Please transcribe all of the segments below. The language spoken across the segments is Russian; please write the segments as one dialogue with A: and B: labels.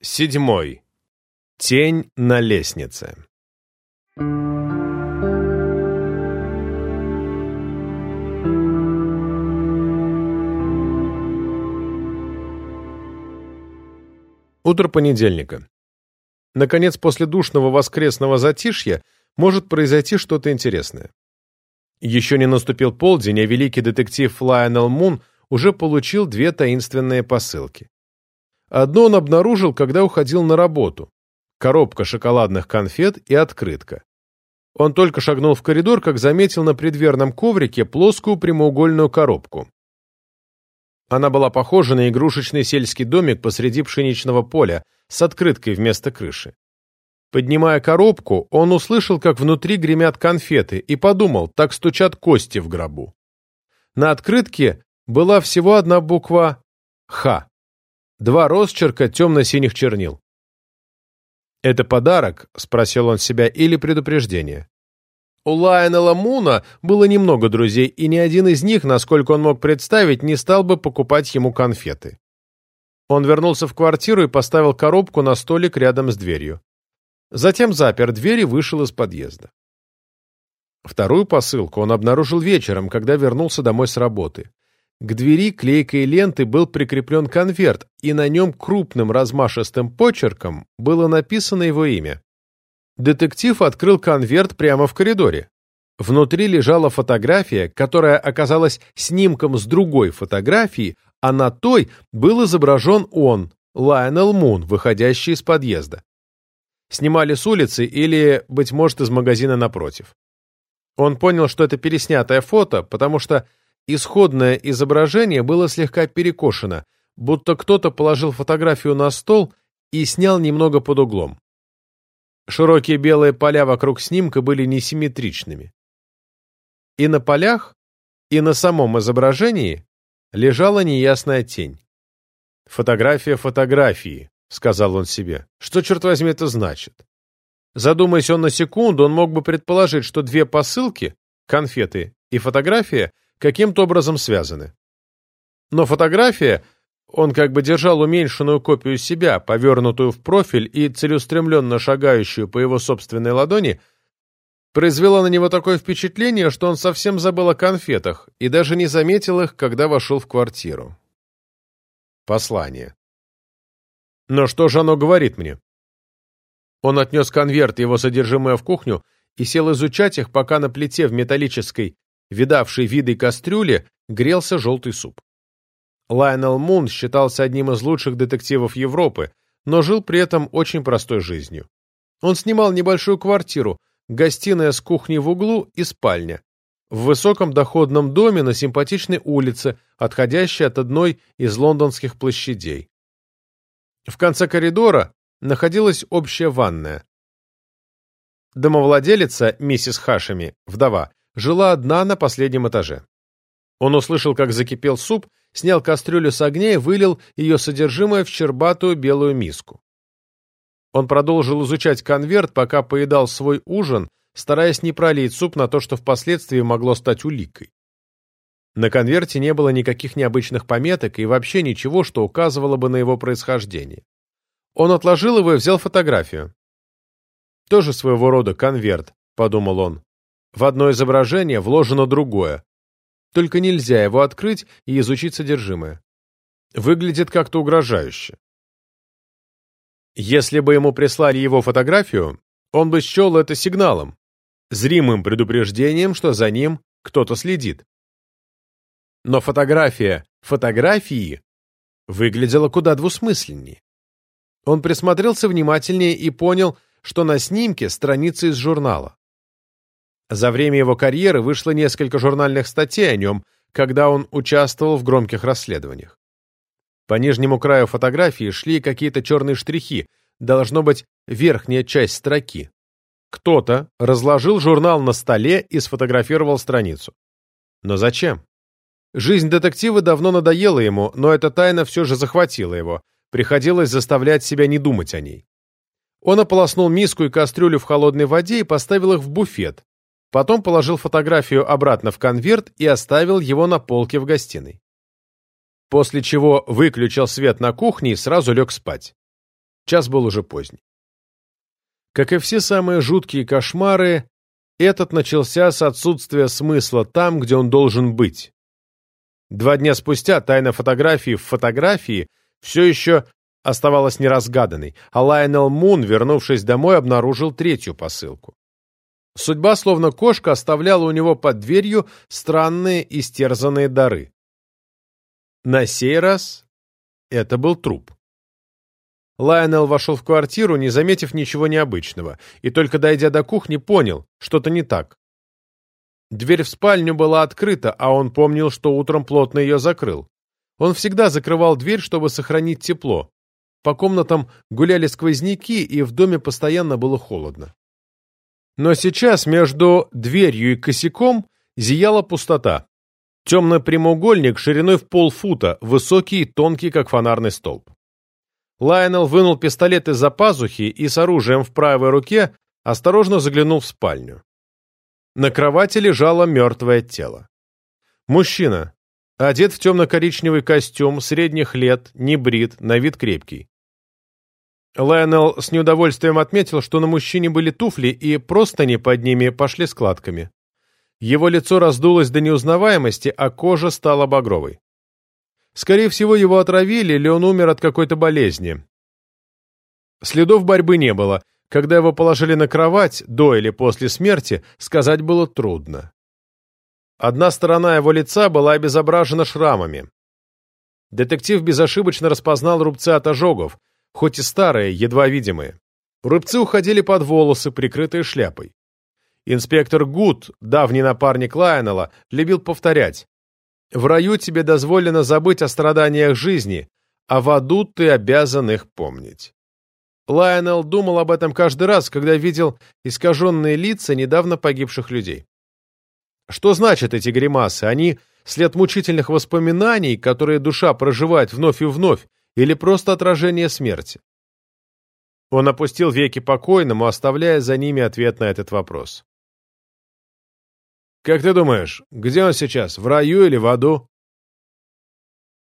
A: Седьмой. Тень на лестнице. Утро понедельника. Наконец, после душного воскресного затишья может произойти что-то интересное. Еще не наступил полдень, а великий детектив Лайонел Мун уже получил две таинственные посылки. Одну он обнаружил, когда уходил на работу. Коробка шоколадных конфет и открытка. Он только шагнул в коридор, как заметил на предверном коврике плоскую прямоугольную коробку. Она была похожа на игрушечный сельский домик посреди пшеничного поля с открыткой вместо крыши. Поднимая коробку, он услышал, как внутри гремят конфеты, и подумал, так стучат кости в гробу. На открытке была всего одна буква «Х». Два росчерка темно-синих чернил. «Это подарок?» — спросил он себя, — «или предупреждение?» У Лайонела Муна было немного друзей, и ни один из них, насколько он мог представить, не стал бы покупать ему конфеты. Он вернулся в квартиру и поставил коробку на столик рядом с дверью. Затем запер дверь и вышел из подъезда. Вторую посылку он обнаружил вечером, когда вернулся домой с работы. К двери клейкой ленты был прикреплен конверт, и на нем крупным размашистым почерком было написано его имя. Детектив открыл конверт прямо в коридоре. Внутри лежала фотография, которая оказалась снимком с другой фотографии, а на той был изображен он, Лайонел Мун, выходящий из подъезда. Снимали с улицы или, быть может, из магазина напротив. Он понял, что это переснятое фото, потому что Исходное изображение было слегка перекошено, будто кто-то положил фотографию на стол и снял немного под углом. Широкие белые поля вокруг снимка были несимметричными. И на полях, и на самом изображении лежала неясная тень. «Фотография фотографии», — сказал он себе. «Что, черт возьми, это значит?» Задумаясь он на секунду, он мог бы предположить, что две посылки, конфеты и фотография — каким-то образом связаны. Но фотография, он как бы держал уменьшенную копию себя, повернутую в профиль и целеустремленно шагающую по его собственной ладони, произвела на него такое впечатление, что он совсем забыл о конфетах и даже не заметил их, когда вошел в квартиру. Послание. Но что же оно говорит мне? Он отнес конверт его содержимое в кухню и сел изучать их, пока на плите в металлической видавшей виды кастрюли, грелся желтый суп. Лайонел Мун считался одним из лучших детективов Европы, но жил при этом очень простой жизнью. Он снимал небольшую квартиру, гостиная с кухней в углу и спальня, в высоком доходном доме на симпатичной улице, отходящей от одной из лондонских площадей. В конце коридора находилась общая ванная. Домовладелица, миссис Хашами, вдова, жила одна на последнем этаже. Он услышал, как закипел суп, снял кастрюлю с огня и вылил ее содержимое в щербатую белую миску. Он продолжил изучать конверт, пока поедал свой ужин, стараясь не пролить суп на то, что впоследствии могло стать уликой. На конверте не было никаких необычных пометок и вообще ничего, что указывало бы на его происхождение. Он отложил его и взял фотографию. «Тоже своего рода конверт», — подумал он. В одно изображение вложено другое. Только нельзя его открыть и изучить содержимое. Выглядит как-то угрожающе. Если бы ему прислали его фотографию, он бы счел это сигналом, зримым предупреждением, что за ним кто-то следит. Но фотография фотографии выглядела куда двусмысленнее. Он присмотрелся внимательнее и понял, что на снимке страница из журнала. За время его карьеры вышло несколько журнальных статей о нем, когда он участвовал в громких расследованиях. По нижнему краю фотографии шли какие-то черные штрихи, должно быть, верхняя часть строки. Кто-то разложил журнал на столе и сфотографировал страницу. Но зачем? Жизнь детектива давно надоела ему, но эта тайна все же захватила его. Приходилось заставлять себя не думать о ней. Он ополоснул миску и кастрюлю в холодной воде и поставил их в буфет, Потом положил фотографию обратно в конверт и оставил его на полке в гостиной. После чего выключил свет на кухне и сразу лег спать. Час был уже поздний. Как и все самые жуткие кошмары, этот начался с отсутствия смысла там, где он должен быть. Два дня спустя тайна фотографии в фотографии все еще оставалась неразгаданной, а Лайонел Мун, вернувшись домой, обнаружил третью посылку. Судьба, словно кошка, оставляла у него под дверью странные истерзанные дары. На сей раз это был труп. Лайонел вошел в квартиру, не заметив ничего необычного, и только дойдя до кухни, понял, что-то не так. Дверь в спальню была открыта, а он помнил, что утром плотно ее закрыл. Он всегда закрывал дверь, чтобы сохранить тепло. По комнатам гуляли сквозняки, и в доме постоянно было холодно. Но сейчас между дверью и косяком зияла пустота. Темный прямоугольник шириной в полфута, высокий и тонкий, как фонарный столб. Лайонел вынул пистолет из-за пазухи и с оружием в правой руке осторожно заглянул в спальню. На кровати лежало мертвое тело. Мужчина, одет в темно-коричневый костюм, средних лет, не брит, на вид крепкий. Лайонел с неудовольствием отметил, что на мужчине были туфли, и простыни под ними пошли складками. Его лицо раздулось до неузнаваемости, а кожа стала багровой. Скорее всего, его отравили, или он умер от какой-то болезни. Следов борьбы не было. Когда его положили на кровать, до или после смерти, сказать было трудно. Одна сторона его лица была обезображена шрамами. Детектив безошибочно распознал рубцы от ожогов, хоть и старые, едва видимые. Рубцы уходили под волосы, прикрытые шляпой. Инспектор Гуд, давний напарник Лайонела, любил повторять «В раю тебе дозволено забыть о страданиях жизни, а в аду ты обязан их помнить». Лайонел думал об этом каждый раз, когда видел искаженные лица недавно погибших людей. Что значат эти гримасы? Они след мучительных воспоминаний, которые душа проживает вновь и вновь, или просто отражение смерти? Он опустил веки покойному, оставляя за ними ответ на этот вопрос. «Как ты думаешь, где он сейчас, в раю или в аду?»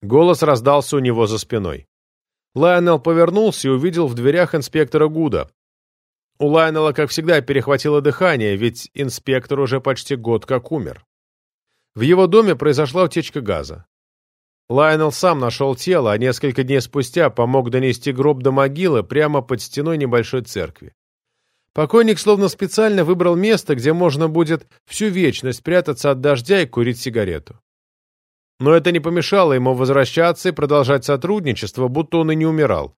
A: Голос раздался у него за спиной. Лайонел повернулся и увидел в дверях инспектора Гуда. У Лайонела, как всегда, перехватило дыхание, ведь инспектор уже почти год как умер. В его доме произошла утечка газа. Лайонел сам нашел тело, а несколько дней спустя помог донести гроб до могилы прямо под стеной небольшой церкви. Покойник словно специально выбрал место, где можно будет всю вечность прятаться от дождя и курить сигарету. Но это не помешало ему возвращаться и продолжать сотрудничество, будто он и не умирал.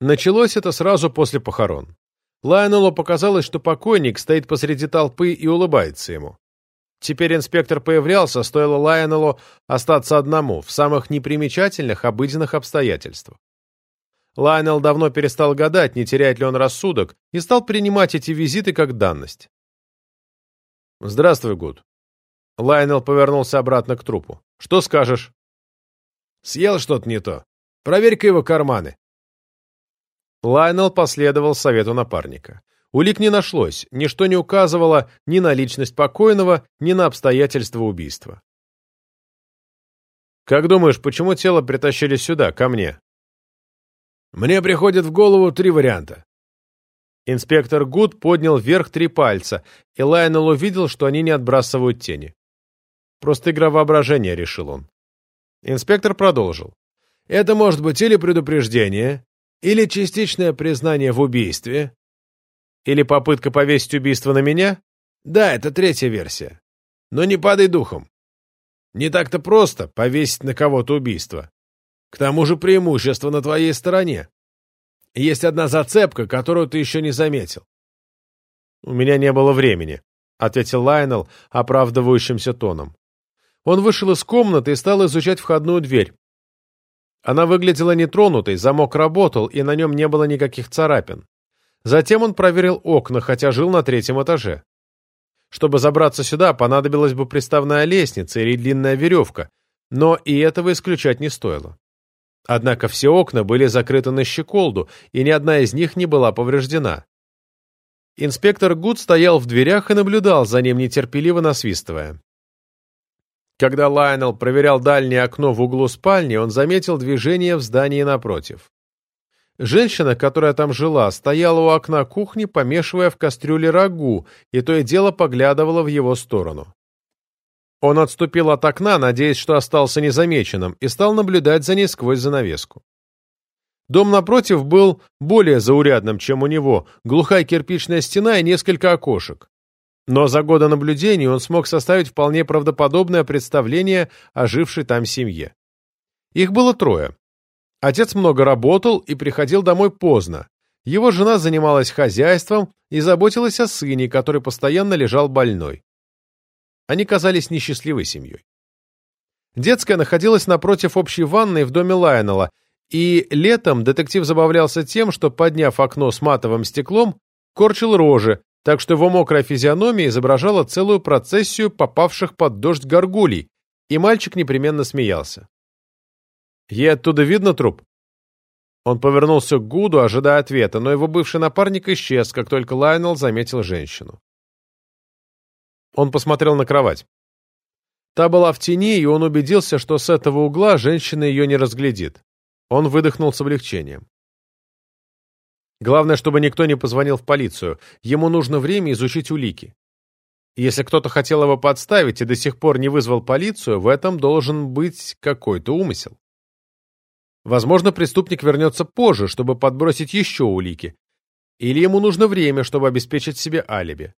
A: Началось это сразу после похорон. Лайонеллу показалось, что покойник стоит посреди толпы и улыбается ему. Теперь инспектор появлялся, стоило Лайонеллу остаться одному, в самых непримечательных обыденных обстоятельствах. Лайонелл давно перестал гадать, не теряет ли он рассудок, и стал принимать эти визиты как данность. «Здравствуй, Гуд». Лайонелл повернулся обратно к трупу. «Что скажешь?» «Съел что-то не то. Проверь-ка его карманы». Лайонелл последовал совету напарника. Улик не нашлось, ничто не указывало ни на личность покойного, ни на обстоятельства убийства. «Как думаешь, почему тело притащили сюда, ко мне?» «Мне приходит в голову три варианта». Инспектор Гуд поднял вверх три пальца, и Лайонел увидел, что они не отбрасывают тени. «Просто игра воображения», — решил он. Инспектор продолжил. «Это может быть или предупреждение, или частичное признание в убийстве, или попытка повесить убийство на меня? Да, это третья версия. Но не падай духом. Не так-то просто повесить на кого-то убийство. К тому же преимущество на твоей стороне. Есть одна зацепка, которую ты еще не заметил. «У меня не было времени», — ответил Лайнел оправдывающимся тоном. Он вышел из комнаты и стал изучать входную дверь. Она выглядела нетронутой, замок работал, и на нем не было никаких царапин. Затем он проверил окна, хотя жил на третьем этаже. Чтобы забраться сюда, понадобилась бы приставная лестница или длинная веревка, но и этого исключать не стоило. Однако все окна были закрыты на щеколду, и ни одна из них не была повреждена. Инспектор Гуд стоял в дверях и наблюдал за ним, нетерпеливо насвистывая. Когда Лайонел проверял дальнее окно в углу спальни, он заметил движение в здании напротив. Женщина, которая там жила, стояла у окна кухни, помешивая в кастрюле рагу, и то и дело поглядывала в его сторону. Он отступил от окна, надеясь, что остался незамеченным, и стал наблюдать за ней сквозь занавеску. Дом напротив был более заурядным, чем у него, глухая кирпичная стена и несколько окошек. Но за годы наблюдений он смог составить вполне правдоподобное представление о жившей там семье. Их было трое. Отец много работал и приходил домой поздно. Его жена занималась хозяйством и заботилась о сыне, который постоянно лежал больной. Они казались несчастливой семьей. Детская находилась напротив общей ванной в доме Лайонела, и летом детектив забавлялся тем, что, подняв окно с матовым стеклом, корчил рожи, так что его мокрая физиономия изображала целую процессию попавших под дождь горгулей, и мальчик непременно смеялся. Ей оттуда видно труп?» Он повернулся к Гуду, ожидая ответа, но его бывший напарник исчез, как только Лайнел заметил женщину. Он посмотрел на кровать. Та была в тени, и он убедился, что с этого угла женщина ее не разглядит. Он выдохнул с облегчением. Главное, чтобы никто не позвонил в полицию. Ему нужно время изучить улики. Если кто-то хотел его подставить и до сих пор не вызвал полицию, в этом должен быть какой-то умысел. Возможно, преступник вернется позже, чтобы подбросить еще улики. Или ему нужно время, чтобы обеспечить себе алиби.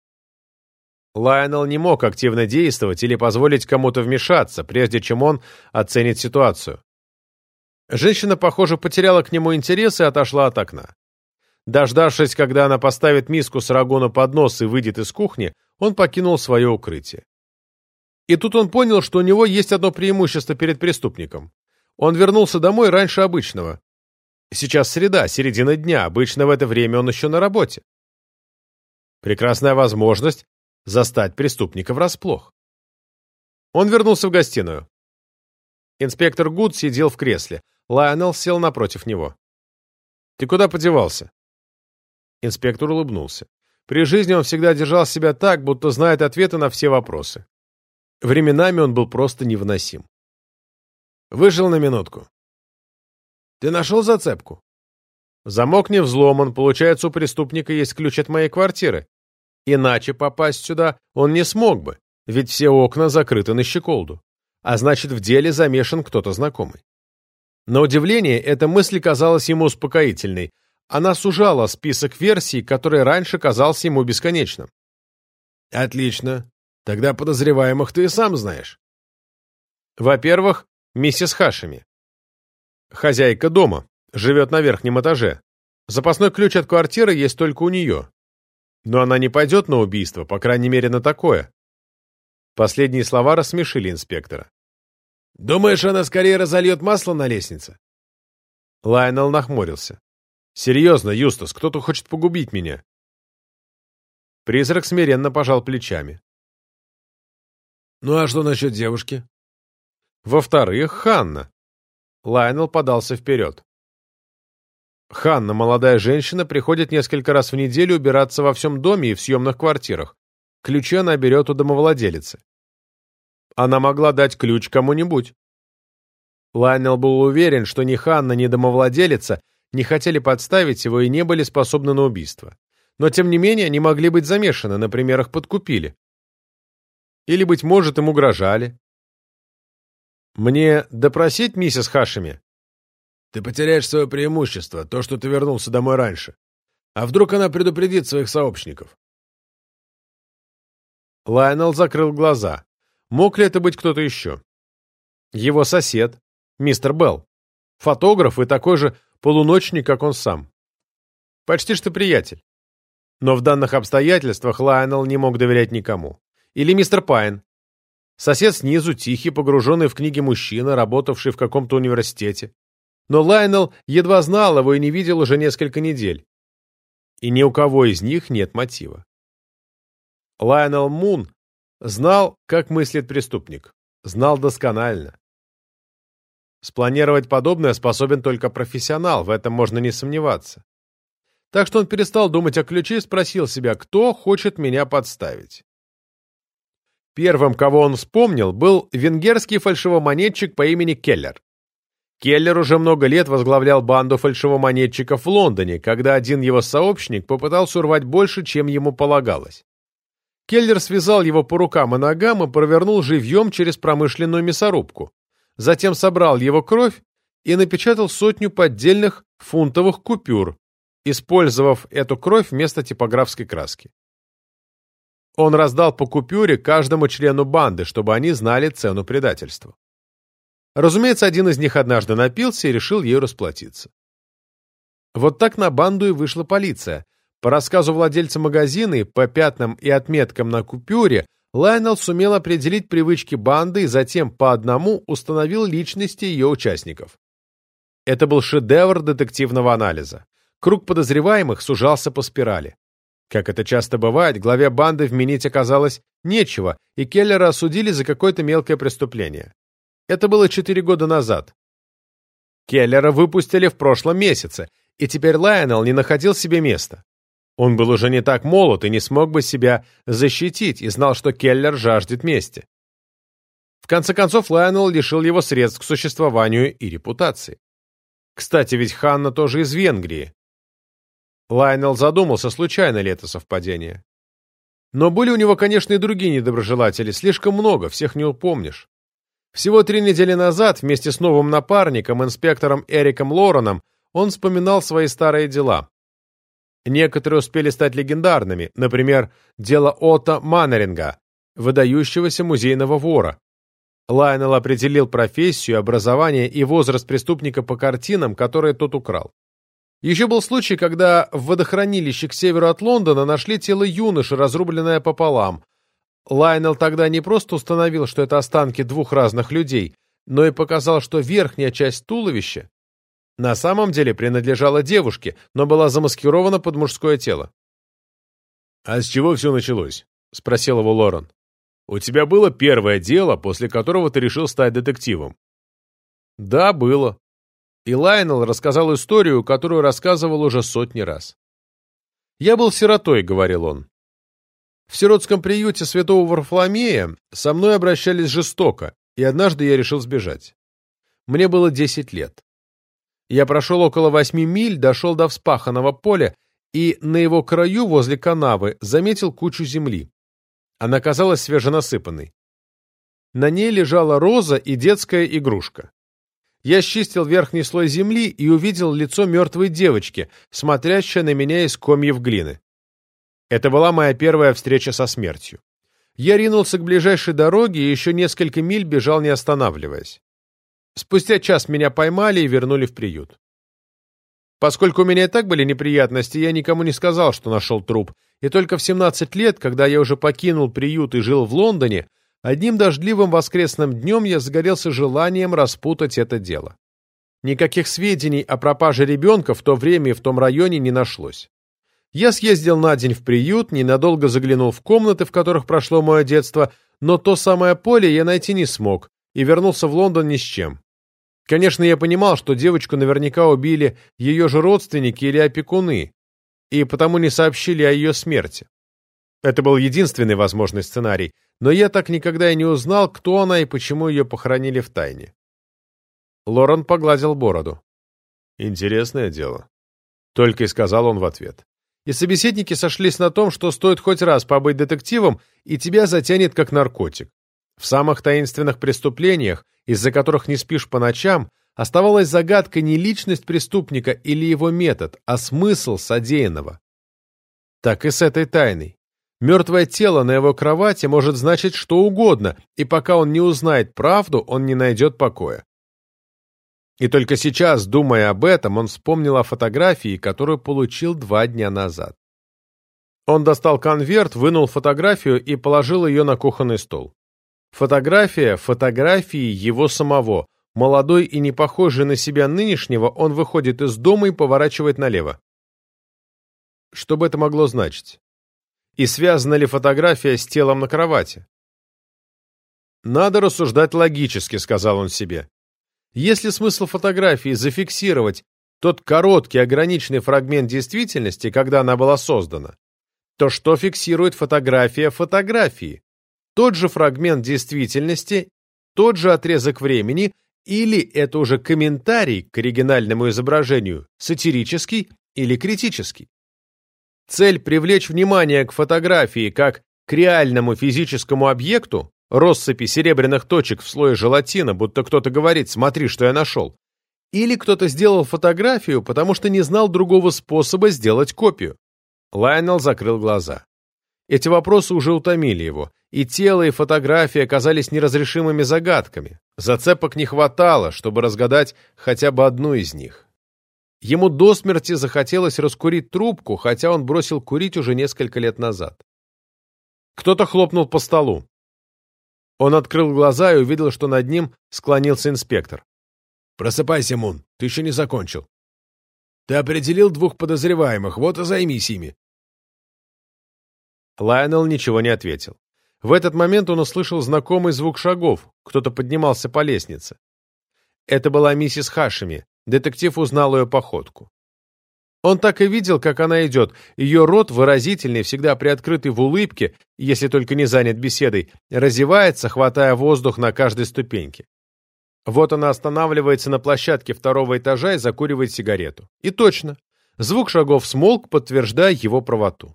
A: Лайонел не мог активно действовать или позволить кому-то вмешаться, прежде чем он оценит ситуацию. Женщина, похоже, потеряла к нему интерес и отошла от окна. Дождавшись, когда она поставит миску с рагу на поднос и выйдет из кухни, он покинул свое укрытие. И тут он понял, что у него есть одно преимущество перед преступником. Он вернулся домой раньше обычного. Сейчас среда, середина дня, обычно в это время он еще на работе. Прекрасная возможность застать преступника врасплох. Он вернулся в гостиную. Инспектор Гуд сидел в кресле. Лайонел сел напротив него. «Ты куда подевался?» Инспектор улыбнулся. При жизни он всегда держал себя так, будто знает ответы на все вопросы. Временами он был просто невыносим. Вышел на минутку. Ты нашел зацепку? Замок не взломан, получается, у преступника есть ключ от моей квартиры. Иначе попасть сюда он не смог бы, ведь все окна закрыты на щеколду. А значит, в деле замешан кто-то знакомый. На удивление, эта мысль казалась ему успокоительной. Она сужала список версий, который раньше казался ему бесконечным. «Отлично. Тогда подозреваемых ты и сам знаешь». Во-первых, миссис Хашими. Хозяйка дома, живет на верхнем этаже. Запасной ключ от квартиры есть только у нее. Но она не пойдет на убийство, по крайней мере, на такое. Последние слова рассмешили инспектора. «Думаешь, она скорее разольет масло на лестнице?» Лайонел нахмурился. «Серьезно, Юстас, кто-то хочет погубить меня». Призрак смиренно пожал плечами. «Ну а что насчет девушки?» Во-вторых, Ханна. Лайнел подался вперед. Ханна, молодая женщина, приходит несколько раз в неделю убираться во всем доме и в съемных квартирах. Ключи она берет у домовладелицы. Она могла дать ключ кому-нибудь. Лайнел был уверен, что ни Ханна, ни домовладелица не хотели подставить его и не были способны на убийство. Но, тем не менее, они могли быть замешаны, например, их подкупили. Или, быть может, им угрожали. «Мне допросить миссис Хашими?» «Ты потеряешь свое преимущество, то, что ты вернулся домой раньше. А вдруг она предупредит своих сообщников?» Лайонел закрыл глаза. Мог ли это быть кто-то еще? Его сосед, мистер Белл. Фотограф и такой же полуночник, как он сам. Почти что приятель. Но в данных обстоятельствах Лайонел не мог доверять никому. Или мистер Пайн, Сосед снизу, тихий, погруженный в книги мужчина, работавший в каком-то университете. Но Лайнел едва знал его и не видел уже несколько недель. И ни у кого из них нет мотива. Лайнел Мун знал, как мыслит преступник. Знал досконально. Спланировать подобное способен только профессионал, в этом можно не сомневаться. Так что он перестал думать о ключе и спросил себя, кто хочет меня подставить. Первым, кого он вспомнил, был венгерский фальшивомонетчик по имени Келлер. Келлер уже много лет возглавлял банду фальшивомонетчиков в Лондоне, когда один его сообщник попытался урвать больше, чем ему полагалось. Келлер связал его по рукам и ногам и провернул живьем через промышленную мясорубку. Затем собрал его кровь и напечатал сотню поддельных фунтовых купюр, использовав эту кровь вместо типографской краски. Он раздал по купюре каждому члену банды, чтобы они знали цену предательства. Разумеется, один из них однажды напился и решил ею расплатиться. Вот так на банду и вышла полиция. По рассказу владельца магазина и по пятнам и отметкам на купюре, Лайнел сумел определить привычки банды и затем по одному установил личности ее участников. Это был шедевр детективного анализа. Круг подозреваемых сужался по спирали. Как это часто бывает, главе банды вменить оказалось нечего, и Келлера осудили за какое-то мелкое преступление. Это было четыре года назад. Келлера выпустили в прошлом месяце, и теперь Лайонел не находил себе места. Он был уже не так молод и не смог бы себя защитить, и знал, что Келлер жаждет мести. В конце концов, Лайонел лишил его средств к существованию и репутации. Кстати, ведь Ханна тоже из Венгрии. Лайнел задумался, случайно ли это совпадение. Но были у него, конечно, и другие недоброжелатели, слишком много, всех не упомнишь. Всего три недели назад вместе с новым напарником, инспектором Эриком Лореном, он вспоминал свои старые дела. Некоторые успели стать легендарными, например, дело Отто Маннеринга, выдающегося музейного вора. Лайнел определил профессию, образование и возраст преступника по картинам, которые тот украл. Еще был случай, когда в водохранилище к северу от Лондона нашли тело юноши, разрубленное пополам, Лайнел тогда не просто установил, что это останки двух разных людей, но и показал, что верхняя часть туловища на самом деле принадлежала девушке, но была замаскирована под мужское тело. «А с чего все началось?» — спросил его Лорен. «У тебя было первое дело, после которого ты решил стать детективом?» «Да, было». И Лайнел рассказал историю, которую рассказывал уже сотни раз. «Я был сиротой», — говорил он. В сиротском приюте святого Варфоломея со мной обращались жестоко, и однажды я решил сбежать. Мне было десять лет. Я прошел около восьми миль, дошел до вспаханного поля и на его краю возле канавы заметил кучу земли. Она казалась свеженасыпанной. На ней лежала роза и детская игрушка. Я счистил верхний слой земли и увидел лицо мертвой девочки, смотрящей на меня из комьев глины. Это была моя первая встреча со смертью. Я ринулся к ближайшей дороге и еще несколько миль бежал, не останавливаясь. Спустя час меня поймали и вернули в приют. Поскольку у меня и так были неприятности, я никому не сказал, что нашел труп, и только в 17 лет, когда я уже покинул приют и жил в Лондоне, одним дождливым воскресным днем я загорелся желанием распутать это дело. Никаких сведений о пропаже ребенка в то время и в том районе не нашлось. Я съездил на день в приют, ненадолго заглянул в комнаты, в которых прошло мое детство, но то самое поле я найти не смог и вернулся в Лондон ни с чем. Конечно, я понимал, что девочку наверняка убили ее же родственники или опекуны, и потому не сообщили о ее смерти. Это был единственный возможный сценарий, но я так никогда и не узнал, кто она и почему ее похоронили в тайне. Лорен погладил бороду. «Интересное дело», — только и сказал он в ответ и собеседники сошлись на том, что стоит хоть раз побыть детективом, и тебя затянет как наркотик. В самых таинственных преступлениях, из-за которых не спишь по ночам, оставалась загадкой не личность преступника или его метод, а смысл содеянного. Так и с этой тайной. Мертвое тело на его кровати может значить что угодно, и пока он не узнает правду, он не найдет покоя. И только сейчас, думая об этом, он вспомнил о фотографии, которую получил два дня назад. Он достал конверт, вынул фотографию и положил ее на кухонный стол. Фотография фотографии его самого. Молодой и не похожий на себя нынешнего, он выходит из дома и поворачивает налево. Что бы это могло значить? И связана ли фотография с телом на кровати? «Надо рассуждать логически», — сказал он себе. Если смысл фотографии зафиксировать тот короткий ограниченный фрагмент действительности, когда она была создана, то что фиксирует фотография фотографии? Тот же фрагмент действительности, тот же отрезок времени Или это уже комментарий к оригинальному изображению, сатирический или критический. Цель привлечь внимание к фотографии как к реальному физическому объекту, россыпи серебряных точек в слое желатина, будто кто-то говорит «смотри, что я нашел». Или кто-то сделал фотографию, потому что не знал другого способа сделать копию. Лайнел закрыл глаза. Эти вопросы уже утомили его, и тело, и фотографии оказались неразрешимыми загадками. Зацепок не хватало, чтобы разгадать хотя бы одну из них. Ему до смерти захотелось раскурить трубку, хотя он бросил курить уже несколько лет назад. Кто-то хлопнул по столу. Он открыл глаза и увидел, что над ним склонился инспектор.
B: «Просыпайся, Мун, ты еще не закончил. Ты определил двух подозреваемых, вот и займись ими».
A: Лайонел ничего не ответил. В этот момент он услышал знакомый звук шагов, кто-то поднимался по лестнице. Это была миссис Хашими, детектив узнал ее походку. Он так и видел, как она идет, ее рот, выразительный, всегда приоткрытый в улыбке, если только не занят беседой, разевается, хватая воздух на каждой ступеньке. Вот она останавливается на площадке второго этажа и закуривает сигарету. И точно, звук шагов смолк, подтверждая его правоту.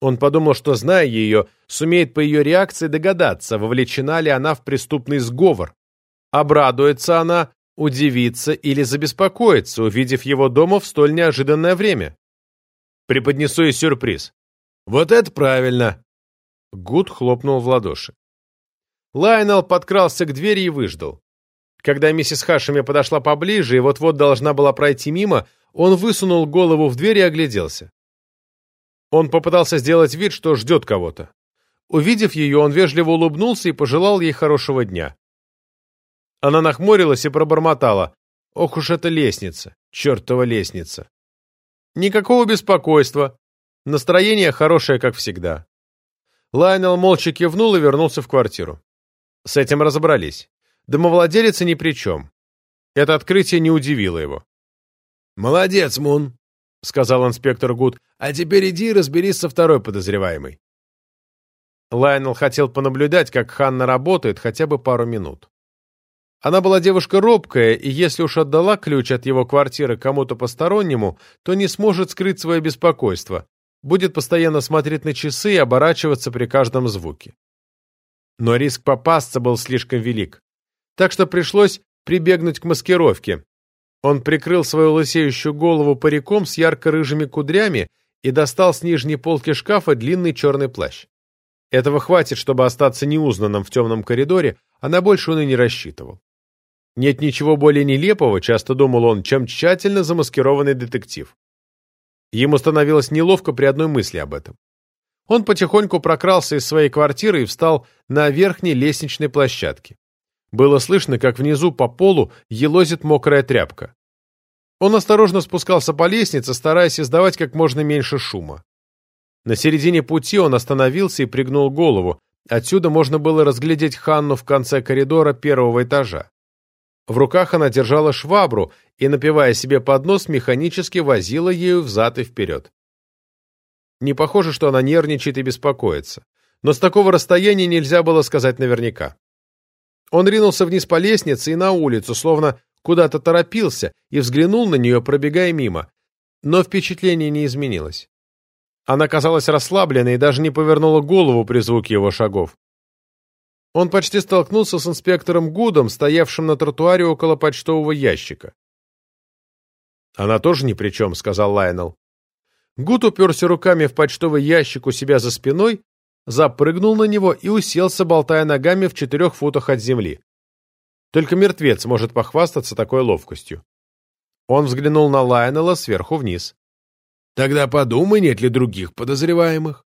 A: Он подумал, что, зная ее, сумеет по ее реакции догадаться, вовлечена ли она в преступный сговор. Обрадуется она, удивится или забеспокоится, увидев его дома в столь неожиданное время. Преподнесу ей сюрприз.
B: «Вот это правильно!»
A: Гуд хлопнул в ладоши. Лайнел подкрался к двери и выждал. Когда миссис Хашеми подошла поближе и вот-вот должна была пройти мимо, он высунул голову в дверь и огляделся. Он попытался сделать вид, что ждет кого-то. Увидев ее, он вежливо улыбнулся и пожелал ей хорошего дня. Она нахмурилась и пробормотала. «Ох уж эта лестница! Чертова лестница!» Никакого беспокойства. Настроение хорошее, как всегда. Лайнел молча кивнул и вернулся в квартиру. С этим разобрались. Домовладелица ни при чем. Это открытие не удивило его.
B: «Молодец, Мун!» — сказал инспектор Гуд. «А теперь иди и разберись со второй подозреваемой».
A: Лайнел хотел понаблюдать, как Ханна работает хотя бы пару минут. Она была девушка робкая, и если уж отдала ключ от его квартиры кому-то постороннему, то не сможет скрыть свое беспокойство, будет постоянно смотреть на часы и оборачиваться при каждом звуке. Но риск попасться был слишком велик, так что пришлось прибегнуть к маскировке, он прикрыл свою лысеющую голову париком с ярко-рыжими кудрями и достал с нижней полки шкафа длинный черный плащ. Этого хватит, чтобы остаться неузнанным в темном коридоре, а на больше он и не рассчитывал. Нет ничего более нелепого, часто думал он, чем тщательно замаскированный детектив. Ему становилось неловко при одной мысли об этом. Он потихоньку прокрался из своей квартиры и встал на верхней лестничной площадке. Было слышно, как внизу по полу елозит мокрая тряпка. Он осторожно спускался по лестнице, стараясь издавать как можно меньше шума. На середине пути он остановился и пригнул голову. Отсюда можно было разглядеть Ханну в конце коридора первого этажа. В руках она держала швабру и, напивая себе под нос, механически возила ею взад и вперед. Не похоже, что она нервничает и беспокоится. Но с такого расстояния нельзя было сказать наверняка. Он ринулся вниз по лестнице и на улицу, словно куда-то торопился, и взглянул на нее, пробегая мимо. Но впечатление не изменилось. Она казалась расслабленной и даже не повернула голову при звуке его шагов. Он почти столкнулся с инспектором Гудом, стоявшим на тротуаре около почтового ящика. «Она тоже ни при чем», — сказал Лайнел. Гуд уперся руками в почтовый ящик у себя за спиной запрыгнул на него и уселся, болтая ногами в четырех футах от земли. Только мертвец может похвастаться такой ловкостью. Он взглянул на Лайнела сверху вниз.
B: «Тогда подумай, нет ли других подозреваемых?»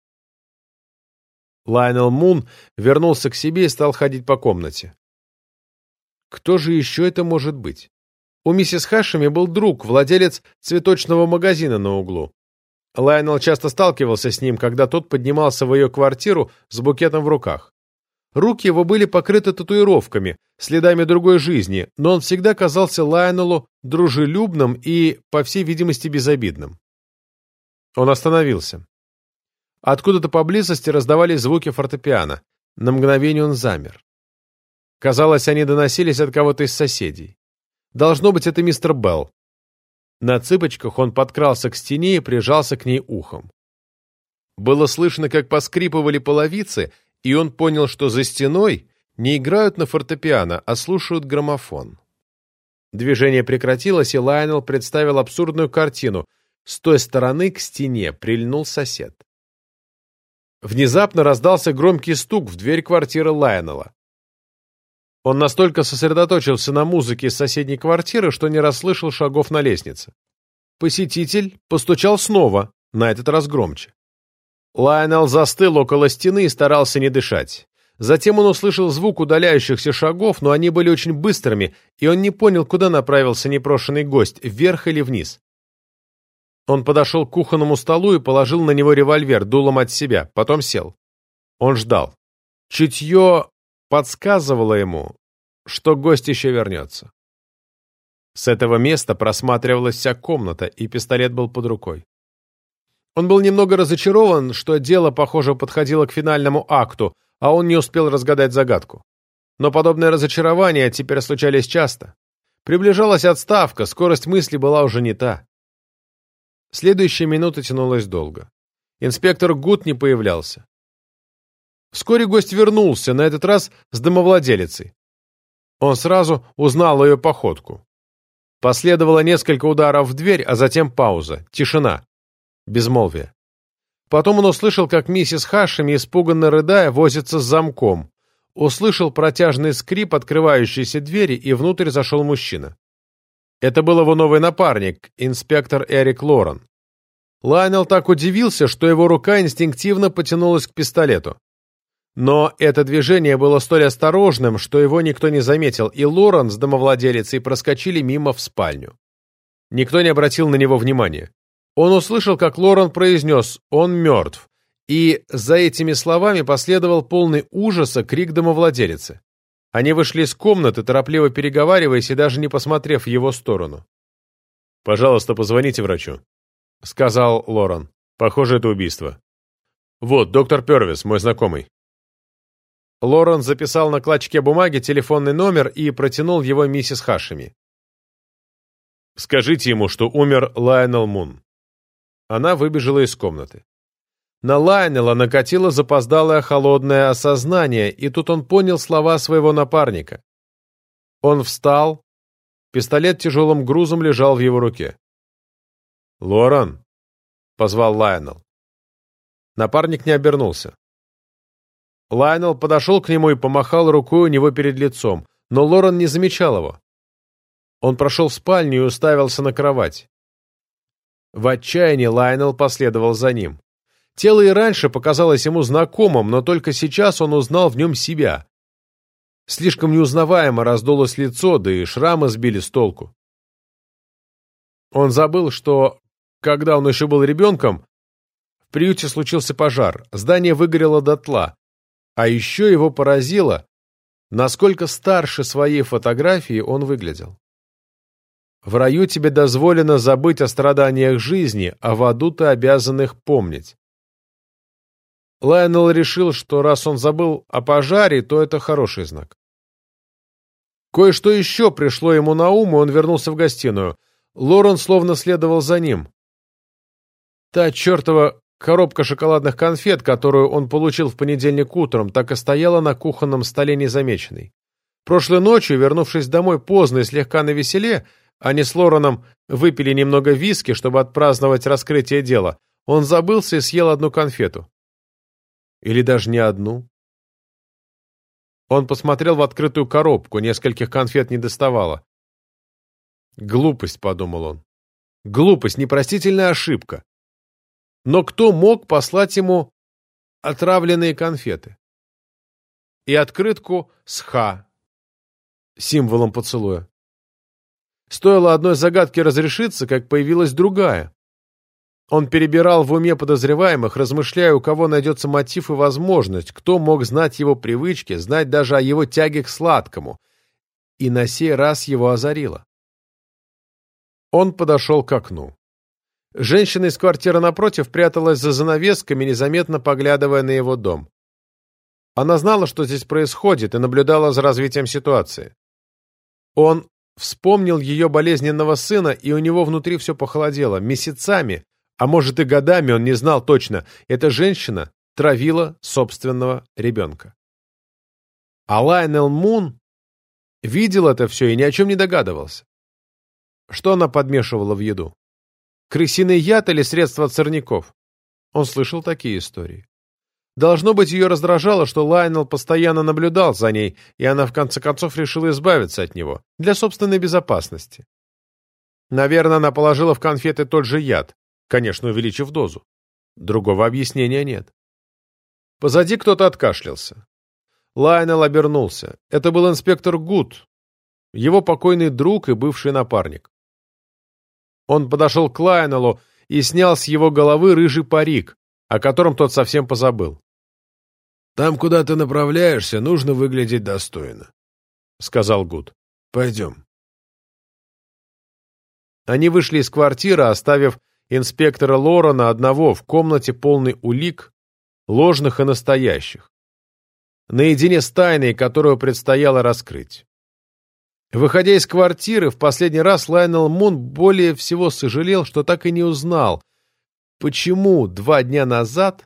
A: Лайнел Мун вернулся к себе и стал ходить по комнате. Кто же еще это может быть? У миссис Хашеми был друг, владелец цветочного магазина на углу. Лайнел часто сталкивался с ним, когда тот поднимался в ее квартиру с букетом в руках. Руки его были покрыты татуировками, следами другой жизни, но он всегда казался Лайнелу дружелюбным и, по всей видимости, безобидным. Он остановился. Откуда-то поблизости раздавались звуки фортепиано. На мгновение он замер. Казалось, они доносились от кого-то из соседей. Должно быть, это мистер Белл. На цыпочках он подкрался к стене и прижался к ней ухом. Было слышно, как поскрипывали половицы, и он понял, что за стеной не играют на фортепиано, а слушают граммофон. Движение прекратилось, и Лайонел представил абсурдную картину. С той стороны к стене прильнул сосед. Внезапно раздался громкий стук в дверь квартиры Лайонела. Он настолько сосредоточился на музыке из соседней квартиры, что не расслышал шагов на лестнице. Посетитель постучал снова, на этот раз громче. Лайонел застыл около стены и старался не дышать. Затем он услышал звук удаляющихся шагов, но они были очень быстрыми, и он не понял, куда направился непрошенный гость, вверх или вниз. Он подошел к кухонному столу и положил на него револьвер дулом от себя, потом сел. Он ждал. Чутье подсказывало ему, что гость еще вернется. С этого места просматривалась вся комната, и пистолет был под рукой. Он был немного разочарован, что дело, похоже, подходило к финальному акту, а он не успел разгадать загадку. Но подобные разочарования теперь случались часто. Приближалась отставка, скорость мысли была уже не та. Следующая минута тянулась долго. Инспектор Гуд не появлялся. Вскоре гость вернулся, на этот раз с домовладелицей. Он сразу узнал ее походку. Последовало несколько ударов в дверь, а затем пауза, тишина. Безмолвие. Потом он услышал, как миссис Хашеми, испуганно рыдая, возится с замком. Услышал протяжный скрип открывающейся двери, и внутрь зашел мужчина. Это был его новый напарник, инспектор Эрик Лорен. Лайнел так удивился, что его рука инстинктивно потянулась к пистолету. Но это движение было столь осторожным, что его никто не заметил, и Лорен с домовладелицей проскочили мимо в спальню. Никто не обратил на него внимания. Он услышал, как Лорен произнес «он мертв», и за этими словами последовал полный ужаса крик домовладелицы. Они вышли из комнаты, торопливо переговариваясь и даже не посмотрев в его сторону.
B: «Пожалуйста, позвоните врачу», — сказал Лорен. «Похоже, это убийство». «Вот, доктор Первис, мой знакомый».
A: Лорен записал на клочке бумаги телефонный номер и протянул его миссис Хашеми.
B: «Скажите ему, что умер Лайонел Мун».
A: Она выбежала из комнаты. На Лайнела накатило запоздалое холодное осознание, и тут он понял слова своего напарника. Он встал, пистолет тяжелым грузом лежал в его руке.
B: «Лоран!»
A: — позвал Лайнел. Напарник не обернулся. Лайнел подошел к нему и помахал рукой у него перед лицом, но Лорен не замечал его. Он прошел в спальню и уставился на кровать. В отчаянии Лайнел последовал за ним. Тело и раньше показалось ему знакомым, но только сейчас он узнал в нем себя. Слишком неузнаваемо раздулось лицо, да и шрамы сбили с толку. Он забыл, что, когда он еще был ребенком, в приюте случился пожар, здание выгорело дотла, а еще его поразило, насколько старше своей фотографии он выглядел. В раю тебе дозволено забыть о страданиях жизни, а в аду ты обязан их помнить. Лайонел решил, что раз он забыл о пожаре, то это хороший знак. Кое-что еще пришло ему на ум, и он вернулся в гостиную. Лорен словно следовал за ним. Та чертова коробка шоколадных конфет, которую он получил в понедельник утром, так и стояла на кухонном столе незамеченной. Прошлой ночью, вернувшись домой поздно и слегка навеселе, они с Лореном выпили немного виски, чтобы отпраздновать раскрытие дела. Он забылся и съел одну конфету. Или даже не одну. Он посмотрел в открытую коробку, нескольких конфет не доставало. «Глупость», — подумал он. «Глупость, непростительная ошибка». Но кто мог послать ему отравленные конфеты? И открытку с «Х» символом поцелуя. Стоило одной загадке разрешиться, как появилась другая. Он перебирал в уме подозреваемых, размышляя, у кого найдется мотив и возможность, кто мог знать его привычки, знать даже о его тяге к сладкому. И на сей раз его озарило. Он подошел к окну. Женщина из квартиры напротив пряталась за занавесками, незаметно поглядывая на его дом. Она знала, что здесь происходит, и наблюдала за развитием ситуации. Он вспомнил ее болезненного сына, и у него внутри все похолодело. Месяцами, а может и годами, он не знал точно, эта женщина травила собственного ребенка. А Лайнел Мун видел это все и ни о чем не догадывался. Что она подмешивала в еду? Крысиный яд или средства от сорняков? Он слышал такие истории. Должно быть, ее раздражало, что Лайнел постоянно наблюдал за ней, и она в конце концов решила избавиться от него, для собственной безопасности. Наверное, она положила в конфеты тот же яд, конечно, увеличив дозу. Другого объяснения нет. Позади кто-то откашлялся. Лайнел обернулся. Это был инспектор Гуд, его покойный друг и бывший напарник. Он подошел к Лайнелу и снял с его головы рыжий парик, о котором тот совсем позабыл.
B: «Там, куда ты направляешься, нужно выглядеть достойно», — сказал Гуд. «Пойдем».
A: Они вышли из квартиры, оставив инспектора Лорена одного в комнате полной улик, ложных и настоящих, наедине с тайной, которую предстояло раскрыть. Выходя из квартиры, в последний раз Лайнел Мун более всего сожалел, что так и не узнал, почему два дня назад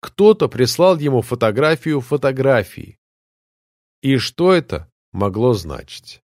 A: кто-то прислал ему фотографию фотографии. И что это могло значить?